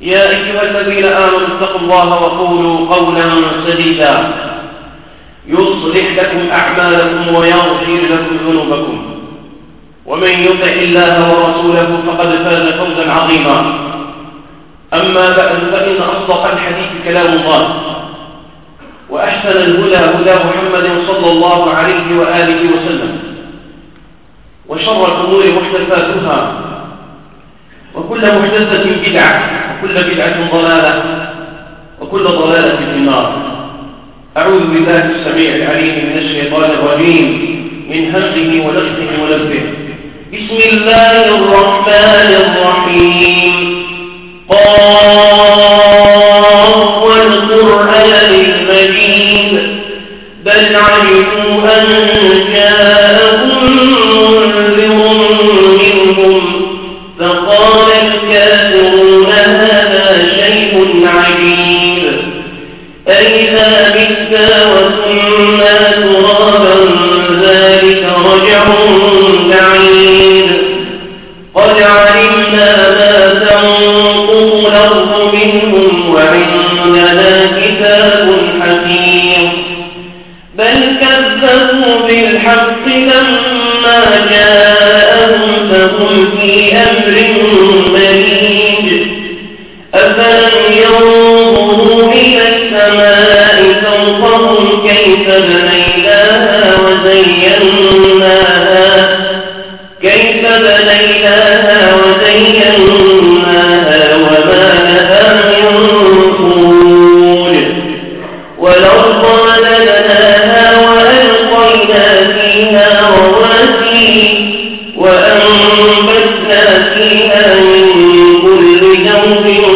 يا أيها الذين آمنوا اتقوا الله وقولوا قولا سديدا. يصلح لكم أعمالكم ويغفر لكم ذنوبكم. ومن يطع الله ورسوله فقد فاز فوزا عظيما. أما بعد فإن أصدق الحديث كلام الله وأحسن الهدى هدى محمد صلى الله عليه وآله وسلم وشر الأمور محدثاتها وكل محدثة بدعة. وكل بدعة ضلالة وكل ضلالة في النار. أعوذ بالله السميع العليم من الشيطان الرجيم من همزه ونفسه ونفسه بسم الله الرحمن الرحيم. قاف والقرآن المجيد. بل علموا أن جاءهم منذر منهم فقال من كل زوج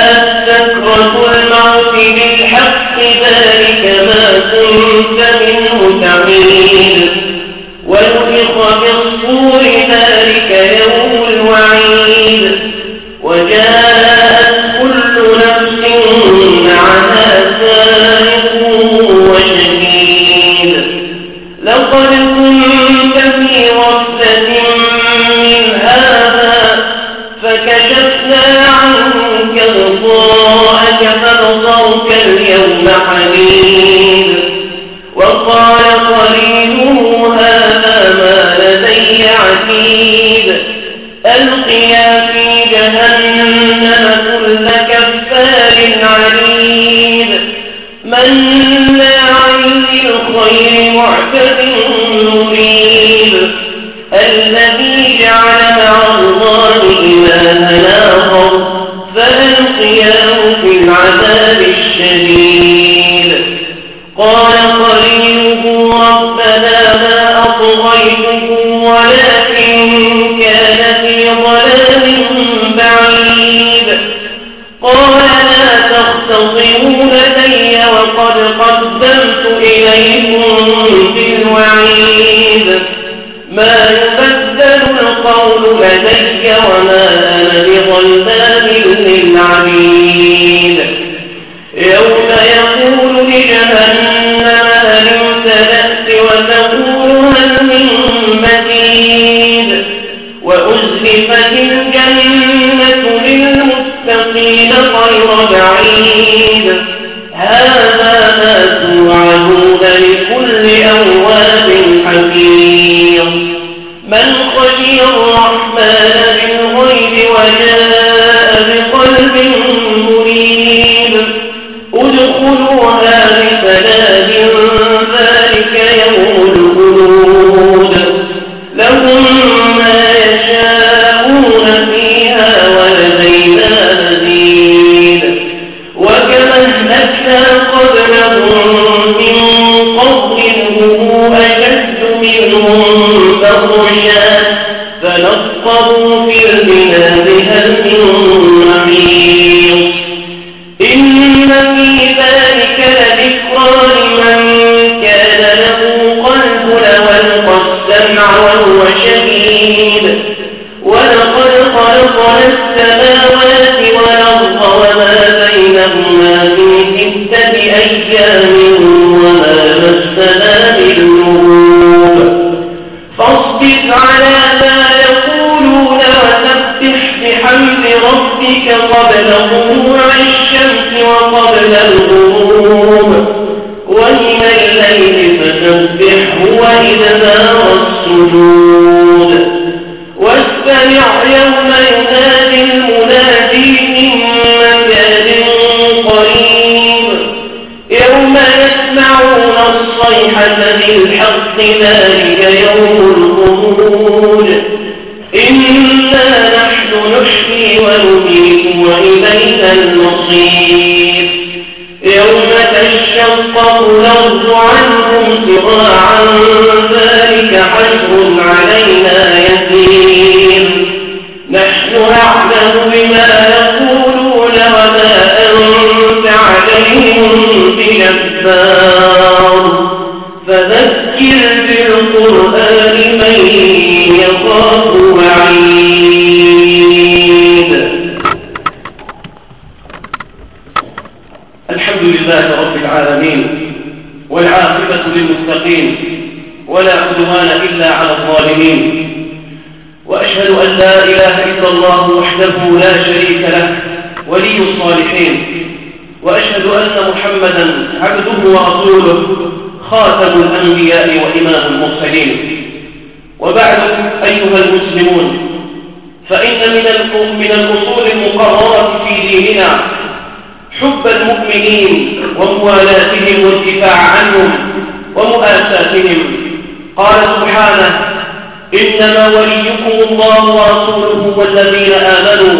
بالحق ذلك ما كنت منه تعيد you الله ورسوله والذين آمنوا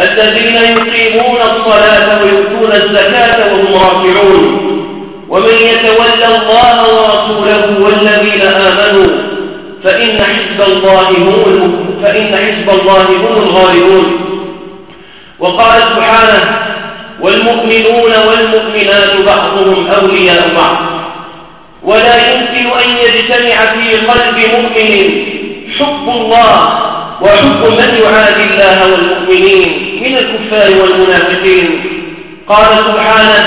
الذين يقيمون الصلاة ويؤتون الزكاة وهم راكعون. ومن يتولى الله ورسوله والذين آمنوا فإن حزب الله هم فإن حزب الله هم الغالبون. وقال سبحانه والمؤمنون والمؤمنات بعضهم أولياء بعض. ولا يمكن أن يجتمع في قلب مؤمن حب الله وحب من يعادي الله والمؤمنين من الكفار والمنافقين. قال سبحانه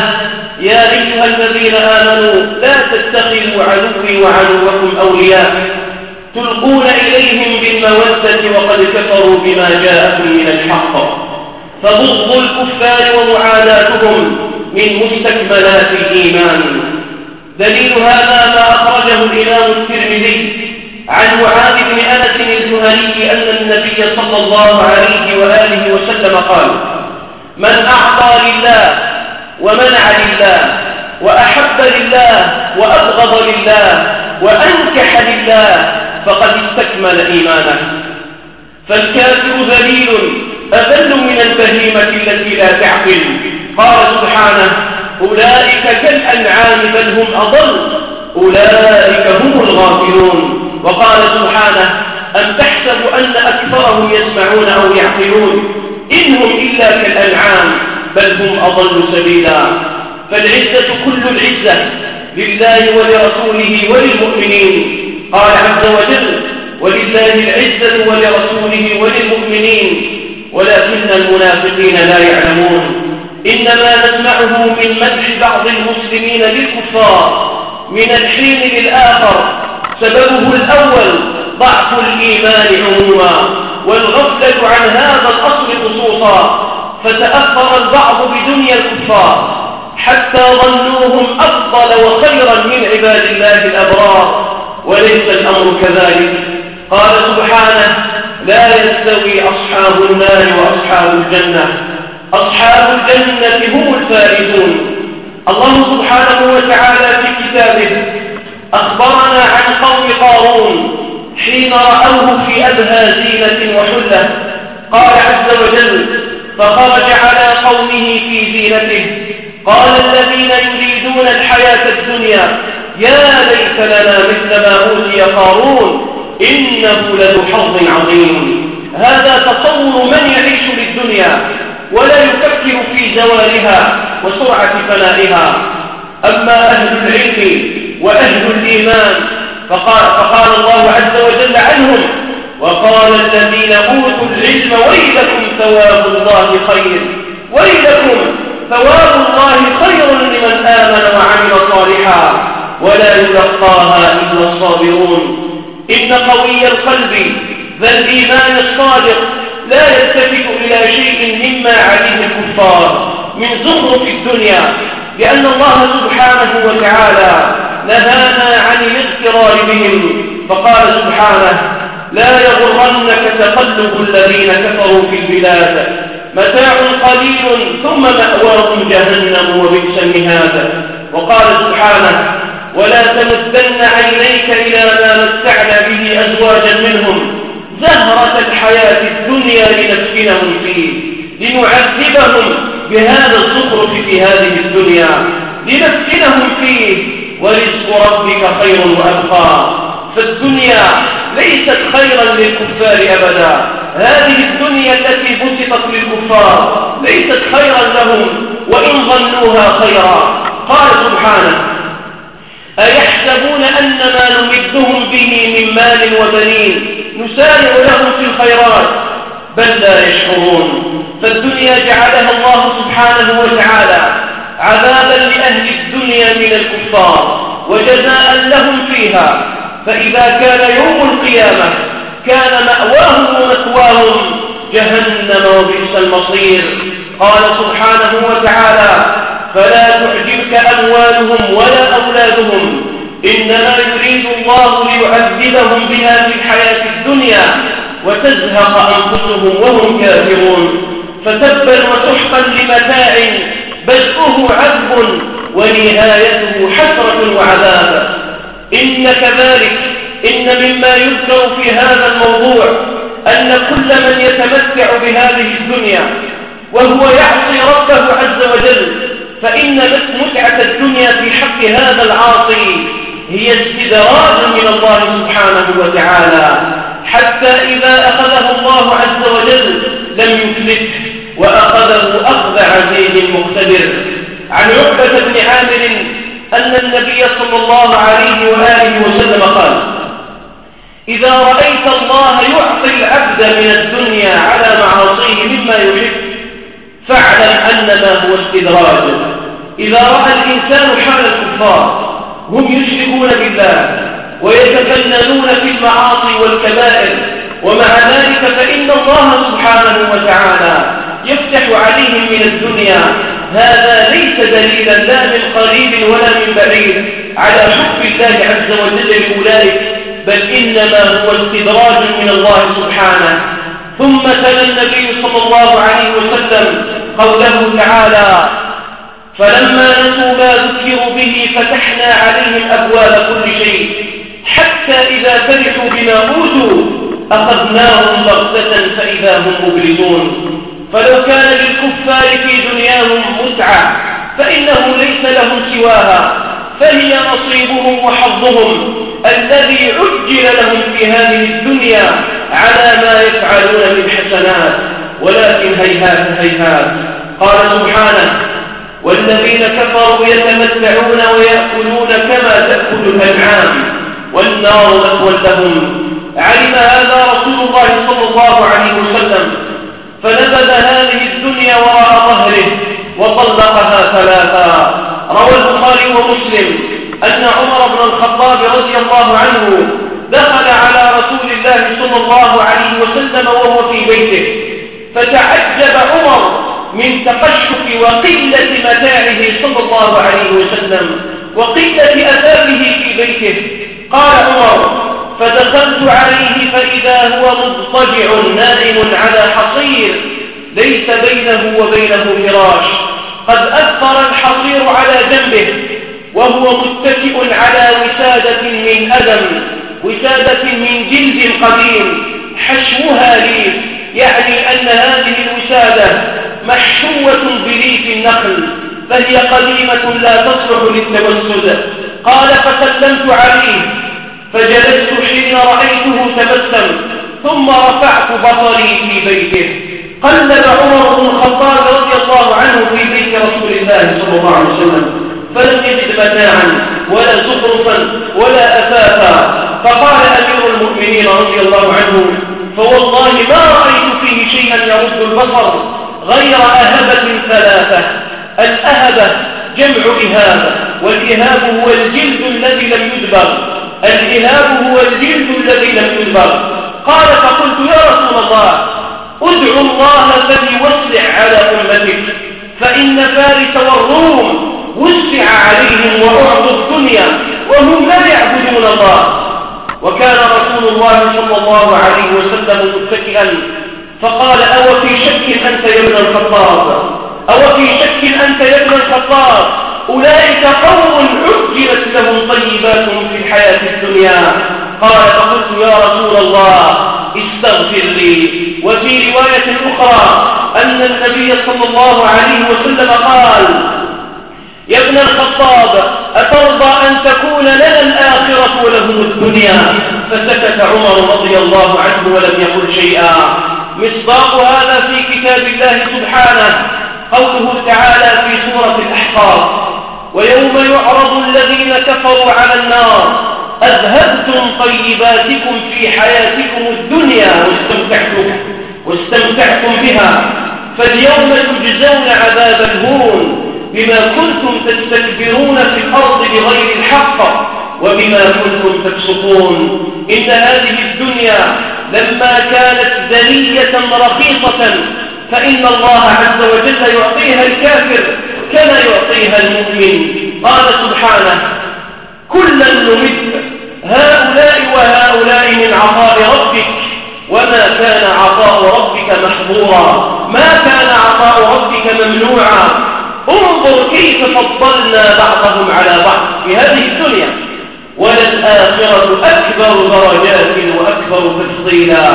يا أيها الذين آمنوا لا تتخذوا عدوي وعدوكم أولياء تلقون إليهم بالمودة وقد كفروا بما جاءكم من الحق. فبغض الكفار ومعاداتهم من مستكملات الإيمان. دليل هذا ما أخرجه الإمام الترمذي عن معاذ أنس الجهني أن النبي صلى الله عليه وآله وسلم قال من أعطى لله ومنع لله وأحب لله وأبغض لله وأنكح لله فقد استكمل إيمانه. فالكافر ذليل أذل من البهيمة التي لا تعقل. قال سبحانه أولئك كالأنعام بل هم أضل أولئك هم الغافلون. وقال سبحانه أم تحسب أن أكثرهم يسمعون أو يعقلون؟ إنهم إلا كالأنعام بل هم أضل سبيلا. فالعزة كل العزة لله ولرسوله وللمؤمنين. قال عز وجل ولله العزة ولرسوله وللمؤمنين ولكن المنافقين لا يعلمون. إنما نسمعه من مدح بعض المسلمين للكفار من الحين للآخر سببه الأول ضعف الإيمان عموما والغفلة عن هذا الأصل خصوصا فتأثر البعض بدنيا الكفار حتى ظنوهم أفضل وخيرا من عباد الله الأبرار وليس الأمر كذلك. قال سبحانه لا يستوي أصحاب النار وأصحاب الجنة أصحاب الجنة هم الفائزون. الله سبحانه وتعالى في كتابه أخبرنا عن قوم قارون حين رأوه في أبهى زينة وحلة. قال عز وجل فخرج على قومه في زينته. قال الذين يريدون الحياة الدنيا يا ليت لنا مثل ما أوتي قارون إنه لذو حظ عظيم. هذا تصور من يعيش للدنيا ولا يفكر في زوالها وسرعة فنائها. أما أهل العلم وأهل الإيمان. فقال, فقال الله عز وجل عنهم وقال الذين أوتوا العلم ويلكم ثواب الله خير. ويلكم ثواب الله خير لمن آمن وعمل صالحا. ولا يلقاها إلا الصابرون. إن قوي القلب ذا الإيمان الصادق لا يلتفت إلى شيء مما عليه الكفار من زخرف الدنيا. لأن الله سبحانه وتعالى نهانا عن الاغترار بهم. فقال سبحانه لا يغرنك تقلب الذين كفروا في البلاد. متاع قليل ثم مأواهم جهنم وبئس المهاد. وقال سبحانه ولا تمدن عينيك إلى ما متعنا به أزواجا منهم. زهرة الحياة الدنيا لنفتنهم فيه. لنعذبهم بهذا الزخرف في هذه الدنيا. لنفتنهم فيه. ورزق ربك خير وأبقى. فالدنيا ليست خيرا للكفار أبدا. هذه الدنيا التي بسطت للكفار ليست خيرا لهم. وإن ظنوها خيرا. قال سبحانه أيحسبون أن ما نمدهم به من مال وبنين نسارع لهم في الخيرات؟ بل لا يشعرون. فالدنيا جعلها الله سبحانه وتعالى عذابا لأهل الدنيا من الكفار وجزاء لهم فيها. فإذا كان يوم القيامة كان مأواهم ومثواهم جهنم وبئس المصير. قال سبحانه وتعالى فلا تعجبك أموالهم ولا أولادهم. إنما يريد الله ليعذبهم بها في الحياة الدنيا وتزهق أنفسهم وهم كافرون. فتبا وسحقا لمتاع بدءه عذب ونهايته حسرة وعذاب. إن كذلك إن مما يذكر في هذا الموضوع أن كل من يتمتع بهذه الدنيا وهو يعصي ربه عز وجل فإن متعة الدنيا في حق هذا العاصي هي استدراج من الله سبحانه وتعالى. حتى إذا أخذه الله عز وجل لم يفلته وأخذه أخذ عزيز مقتدر. عن عقبة بن عامر أن النبي صلى الله عليه وآله وسلم قال إذا رأيت الله يعطي العبد من الدنيا على معاصيه مما يحب فاعلم أنما هو استدراج. إذا رأى الإنسان حال الكفار هم يشركون بالله ويتفننون في المعاصي والكبائر. ومع ذلك فإن الله سبحانه وتعالى يفتح عليهم من الدنيا. هذا ليس دليلا لا من قريب ولا من بعيد على حب الله عز وجل لأولئك بل إنما هو استدراج من الله سبحانه. ثم تلا النبي صلى الله عليه وسلم قوله تعالى فلما نسوا ما ذكروا به فتحنا عليهم أبواب كل شيء حتى إذا فرحوا بما أوتوا أخذناهم بغتة فإذا هم مبلسون. فلو كان للكفار في دنياهم متعة فإنه ليس لهم سواها فهي نصيبهم وحظهم الذي عجل لهم في هذه الدنيا على ما يفعلون من حسنات ولكن هيهات هيهات. قال سبحانه والذين كفروا يتمتعون ويأكلون كما تأكل الأنعام. والنار مثوى لهم علم هذا رسول الله صلى الله عليه وسلم. فنبذ هذه الدنيا وراء ظهره وطلقها ثلاثا. روى البخاري ومسلم أن عمر بن الخطاب رضي الله عنه دخل على رسول الله صلى الله عليه وسلم وهو في بيته. فتعجب عمر من تقشف وقلة متاعه صلى الله عليه وسلم وقلة أثابه في بيته. قال عمر فدخلت عليه فإذا هو مضطجع نائم على حصير ليس بينه وبينه فراش. قد أثر الحصير على جنبه وهو متكئ على وسادة من أدم وسادة من جلد قديم. حشوها ليف يعني أن هذه الوسادة محشوة بليف النخل فهي قديمة لا تصلح للتوسد. قال فسلمت عليه. فجلست حين رأيته تبسم ثم رفعت بصري في بيته. قلب عمر بن الخطاب رضي الله عنه في بيت رسول الله صلى الله عليه وسلم. فلم يجد متاعا ولا زخرفا ولا أثاثا فقال أمير المؤمنين رضي الله عنه فوالله ما رأيت فيه شيئا يرد البصر غير أهبة ثلاثة. الأهبة جمع إهابة والإهاب هو الجلد الذي لم يدبر. الإهاب هو الجلد الذي لم يدبر قال فقلت يا رسول الله ادعو الله فليوسع على أمتك فإن فارس والروم وسع عليهم وأعطوا الدنيا وهم لا يعبدون الله. وكان رسول الله صلى الله عليه وسلم متكئا فقال أو في شك أنت يا ابن الخطاب؟ أو في شك أنت يا ابن الخطاب؟ أولئك قوم عجلت لهم طيباتهم في الحياة الدنيا. قال فقلت يا رسول الله استغفر لي. وفي رواية أخرى أن النبي صلى الله عليه وسلم قال يا ابن الخطاب أترضى أن تكون لنا الآخرة ولهم الدنيا؟ فسكت عمر رضي الله عنه ولم يقل شيئا. مصداق هذا في كتاب الله سبحانه قوله تعالى في سورة الأحقاف. ويوم يعرض الذين كفروا على النار أذهبتم طيباتكم في حياتكم الدنيا واستمتعتم, واستمتعتم بها فاليوم تجزون عذاب الهون بما كنتم تستكبرون في الأرض بغير الحق وبما كنتم تفسقون. إن هذه الدنيا لما كانت ذلية رخيصة فإن الله عز وجل يعطيها الكافر كما يعطيها المؤمن؟ قال سبحانه كلا نمد هؤلاء وهؤلاء من عطاء ربك وما كان عطاء ربك محظورا. ما كان عطاء ربك ممنوعا. انظر كيف فضلنا بعضهم على بعض في هذه الدنيا وللآخرة أكبر درجات وأكبر تفضيلا.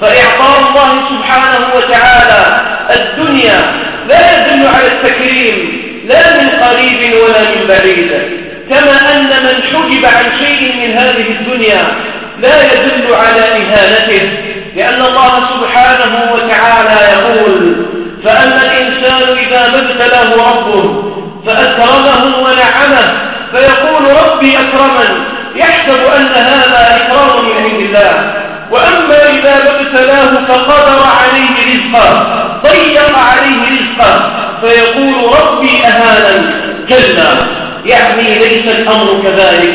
فإعطاء الله سبحانه وتعالى الدنيا لا يدل على التكريم لا من قريب ولا من بعيد. كما أن من حجب عن شيء من هذه الدنيا لا يدل على إهانته لأن الله سبحانه وتعالى يقول فأما الإنسان إذا ما ابتلاه ربه فأكرمه ونعمه فيقول ربي أكرمن. يحسب أن هذا إكرام من عند الله. وأما إذا ما ابتلاه فقدر عليه رزقه. ضيق عليه رزقه فيقول ربي أهانا كلا يعني ليس الأمر كذلك.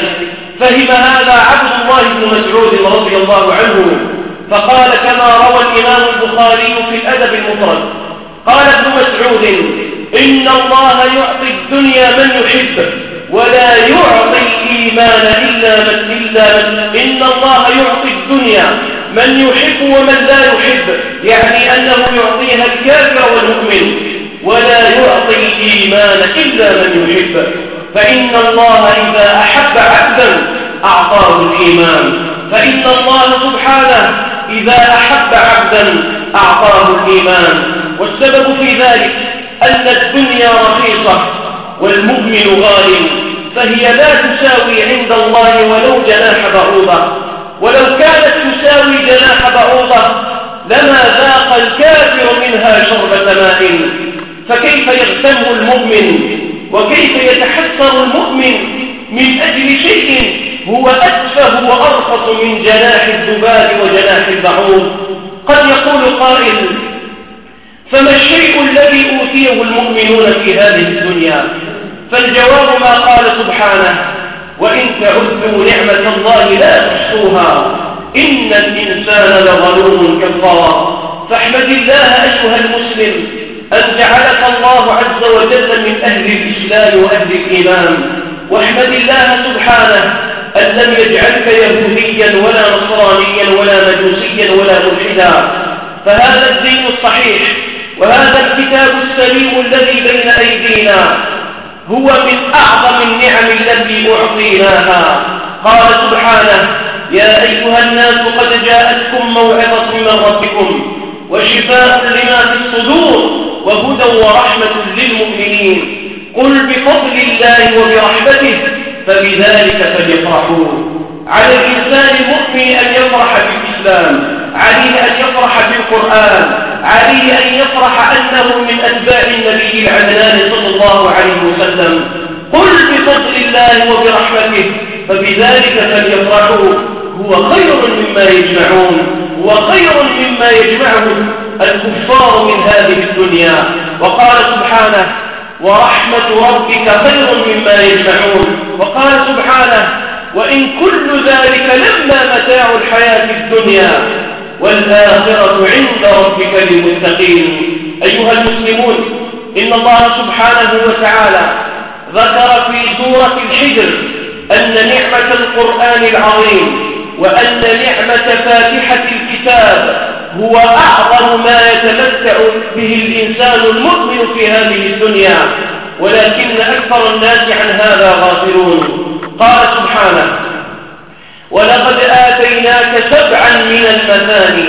فهم هذا عبد الله بن مسعود رضي الله عنه فقال كما روى الإمام البخاري في الأدب المفرد. قال ابن مسعود إن الله يعطي الدنيا من يحب ولا يعطي الإيمان إلا من إلا من. إن الله يعطي الدنيا من يحب ومن لا يحب يعني أنه يعطيها الكافر والمؤمن ولا يعطي الإيمان إلا من يحب. فإن الله إذا أحب عبدا أعطاه الإيمان. فإن الله سبحانه إذا أحب عبدا أعطاه الإيمان. والسبب في ذلك أن الدنيا رخيصة والمؤمن غال فهي لا تساوي عند الله ولو جناح بعوضة. ولو كانت تساوي جناح بعوضة لما ذاق الكافر منها شربة ماء فكيف يغتم المؤمن وكيف يتحسر المؤمن من أجل شيء هو أتفه وأرخص من جناح الذباب وجناح البعوض؟ قد يقول قائل فما الشيء الذي أوتيه المؤمنون في هذه الدنيا؟ فالجواب ما قال سبحانه وإن تعدوا نعمة الله لا تحصوها. إن الإنسان لظلوم كفار فاحمد الله أيها المسلم أن جعلك الله عز وجل من أهل الإسلام وأهل الإيمان. واحمد الله سبحانه أن لم يجعلك يهوديا ولا نصرانيا ولا مجوسيا ولا ملحدا. فهذا الدين الصحيح وهذا الكتاب السليم الذي بين أيدينا هو من أعظم النعم التي أعطيناها. قال سبحانه يا أيها الناس قد جاءتكم موعظة من ربكم وشفاء لما في الصدور وهدى ورحمة للمؤمنين. قل بفضل الله وبرحمته فبذلك فليفرحوا. على الإنسان المؤمن أن يفرح بالإسلام. عليه أن يفرح بالقرآن عليه أن يفرح أنه من أتباع النبي العدنان صلى الله عليه وسلم. قل بفضل الله وبرحمته فبذلك فليفرحوا. هو خير مما يجمعون هو خير مما يجمعه الكفار من هذه الدنيا. وقال سبحانه ورحمة ربك خير مما يجمعون. وقال سبحانه وإن كل ذلك لما متاع الحياة الدنيا. والآخرة عند ربك للمتقين. أيها المسلمون إن الله سبحانه وتعالى ذكر في سورة الحجر أن نعمة القرآن العظيم وأن نعمة فاتحة الكتاب هو أعظم ما يتمتع به الإنسان المؤمن في هذه الدنيا ولكن أكثر الناس عن هذا غافلون. قال سبحانه ولقد آتيناك سبعا من المثاني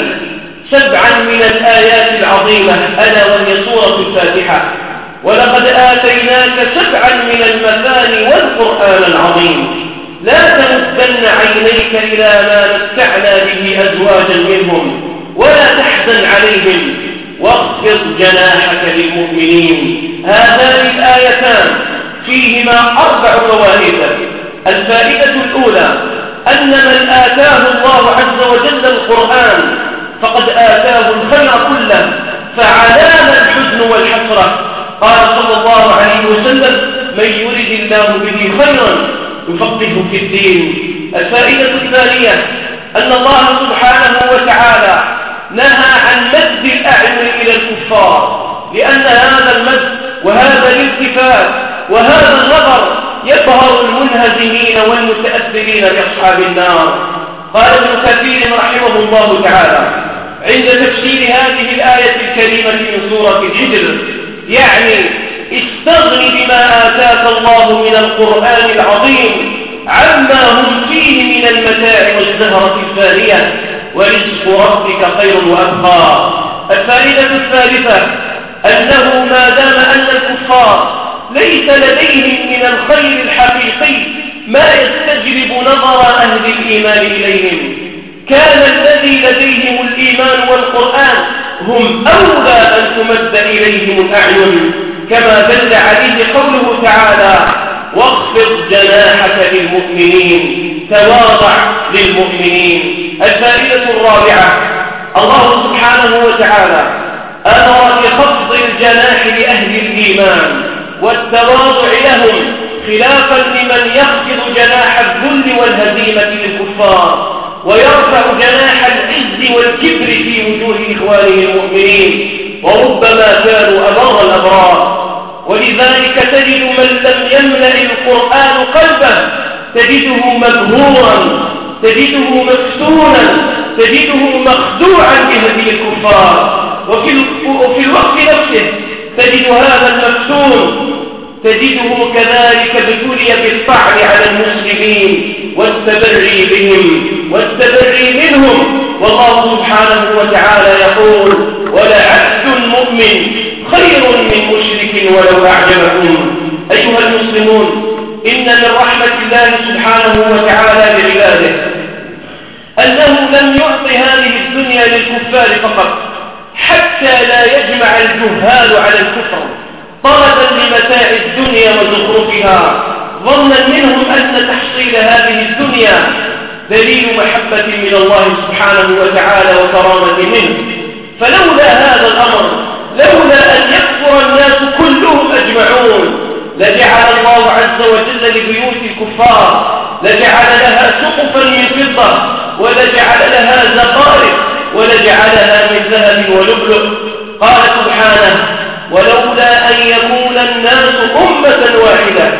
سبعا من الآيات العظيمة ألا وهي سورة الفاتحة. ولقد آتيناك سبعا من المثاني والقرآن العظيم. لا تمدن عينيك إلى ما متعنا به أزواجا منهم ولا تحزن عليهم. واخفض جناحك للمؤمنين. هذان الآيتان فيهما أربع فوائد. الفائدة الأولى أن من آتاه الله عز وجل القرآن فقد آتاه الخير كله فعلام الحزن والحسرة. قال صلى الله عليه وسلم من يرد الله به خيرا يفقهه في الدين. الفائدة الثانية أن الله سبحانه وتعالى نهى عن مد الأعين إلى الكفار لأن هذا المد وهذا الالتفات وهذا النظر يظهر المنهزمين والمتأثرين بأصحاب النار. قال ابن كثير رحمه الله تعالى عند تفسير هذه الآية الكريمة من سورة الحجر يعني استغن بما آتاك الله من القرآن العظيم عما هم فيه من المتاع والزهرة الفانية. ورزق ربك خير وأبقى. الفائدة الثالثة أنه ما دام أن الكفار ليس لديهم من الخير الحقيقي ما يستجلب نظر أهل الإيمان إليهم. كان الذي لديهم الإيمان والقرآن هم أولى أن تمد إليهم الأعين كما دل عليه قوله تعالى واخفض جناحك للمؤمنين تواضع للمؤمنين. الفائدة الرابعة الله سبحانه وتعالى أمر بخفض الجناح لأهل الإيمان. والتواضع لهم خلافا لمن يخفض جناح الذل والهزيمة للكفار ويرفع جناح العز والكبر في وجوه إخوانه المؤمنين وربما كانوا أبر الأبرار. ولذلك تجد من لم يملأ القرآن قلبه تجده مبهورا تجده مفتونا تجده مخدوعا بهدي الكفار. وفي الوقت نفسه تجد هذا المفتون تجده كذلك ابتلي بالطعن على المسلمين والتبري بهم والتبري منهم. والله سبحانه وتعالى يقول ولعبد مؤمن خير من مشرك ولو أعجبكم. أيها المسلمون إن من رحمة الله سبحانه وتعالى لعباده أنه لم يعط هذه الدنيا للكفار فقط. حتى لا يجمع الجهال على الكفر. طلبا لمتاع الدنيا وزخرفها. ظنا منهم أن تحصيل هذه الدنيا. دليل محبة من الله سبحانه وتعالى وكرامة منه. فلولا هذا الأمر لولا أن يكفر الناس كلهم أجمعون. لجعل الله عز وجل لبيوت الكفار. لجعل لها سقفا من فضة. ولجعل لها زقارق ولجعلها من ذهب ولؤلؤ. قال سبحانه ولولا أن يكون الناس أمة واحدة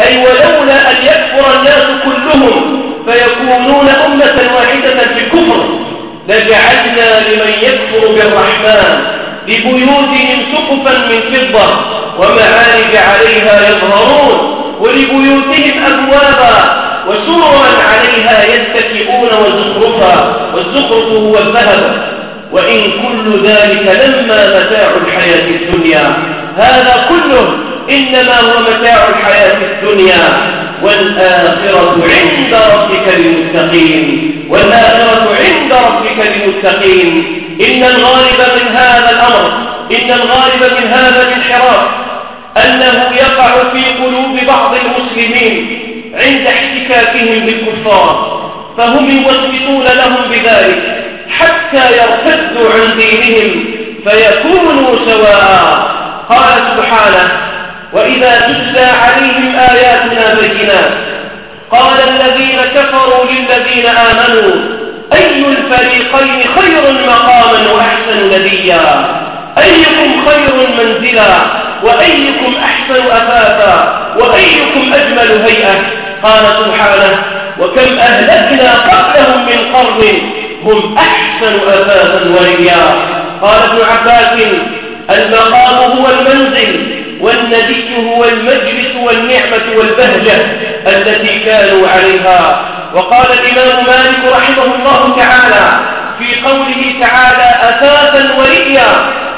أي ولولا أن يكفر الناس كلهم فيكونون أمة واحدة في الكفر لجعلنا لمن يكفر بالرحمن لبيوتهم سقفا من فضة ومعارج عليها يظهرون ولبيوتهم أبوابا وسررا عليها يتكئون وزخرفا والزخرف هو الذهب. وإن كل ذلك لما متاع الحياة الدنيا. هذا كله إنما هو متاع الحياة الدنيا. والآخرة عند ربك للمتقين والآخرة عند ربك للمتقين إن الغالب من هذا الأمر إن الغالب من هذا الانحراف أنه يقع في قلوب بعض المسلمين عند احتكاكهم بالكفار فهم يوسوسون لهم بذلك حتى يرتدوا عن دينهم فيكونوا سواء. قال سبحانه وإذا تتلى عليهم آياتنا بينات قال الذين كفروا للذين آمنوا أي الفريقين خير مقاما وأحسن نديا أيكم خير منزلا وأيكم أحسن أثاثا وأيكم أجمل هيئة؟ قال سبحانه وكم أهلكنا قبلهم من قرن هم أحسن أثاثا وريا قال ابن عباس المقام هو المنزل والنبي هو المجلس والنعمة والبهجة التي كانوا عليها. وقال الإمام مالك رحمه الله تعالى في قوله تعالى أثاثا ورئيا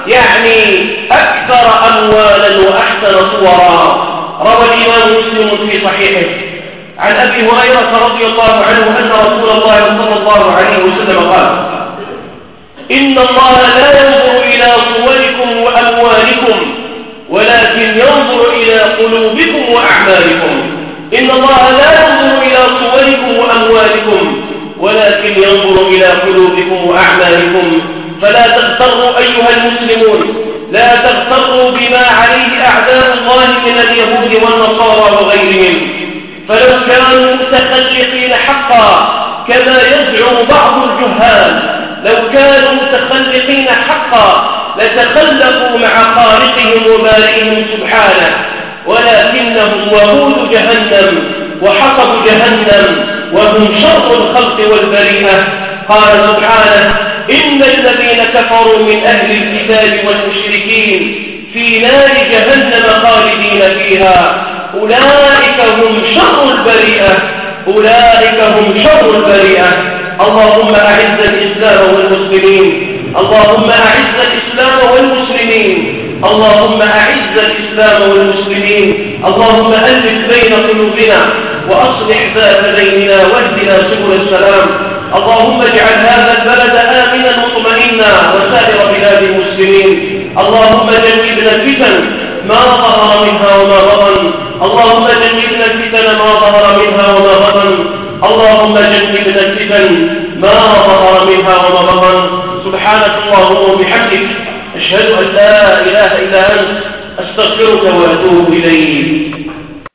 يعني أكثر أموالا وأحسن صورا. روى الإمام مسلم في صحيحه. عن أبي هريرة رضي الله عنه أن رسول الله صلى الله عليه وسلم قال إن الله لا ينظر إلى صوركم وأموالكم ولكن ينظر إلى قلوبكم وأعمالكم. إن الله لا ينظر إلى صوركم وأموالكم ولكن ينظر إلى قلوبكم وأعمالكم. فلا تغتروا أيها المسلمون لا تغتروا بما عليه أعداء الله من اليهود والنصارى وغيرهم. فلو كانوا متخلقين حقا كما يزعم بعض الجهال لو كانوا متخلقين حقا لتخلقوا مع خالقهم وبارئهم سبحانه ولكنهم وقود جهنم وحطب جهنم وهم شر الخلق والبريئة. قال سبحانه إن الذين كفروا من أهل الكتاب والمشركين في نار جهنم خالدين فيها. أولئك هم شر البريئة. أولئك هم شر البريئة. اللهم أعز الإسلام والمسلمين. اللهم أعز الإسلام والمسلمين. اللهم أعز الإسلام والمسلمين. اللهم ألف بين قلوبنا وأصلح ذات بيننا واهدنا سبل السلام. اللهم اجعل هذا البلد آمنا مطمئنا وسائر بلاد المسلمين. اللهم جنبنا الفتن ما ظهر منها وما بطن. اللهم جنبنا الفتن ما ظهر منها وما بطن. اللهم جنبنا الفتن ما ظهر منها وما بطن. سبحانك اللهم وبحمدك أشهد أن لا إله إلا أنت أستغفرك وأتوب إليك.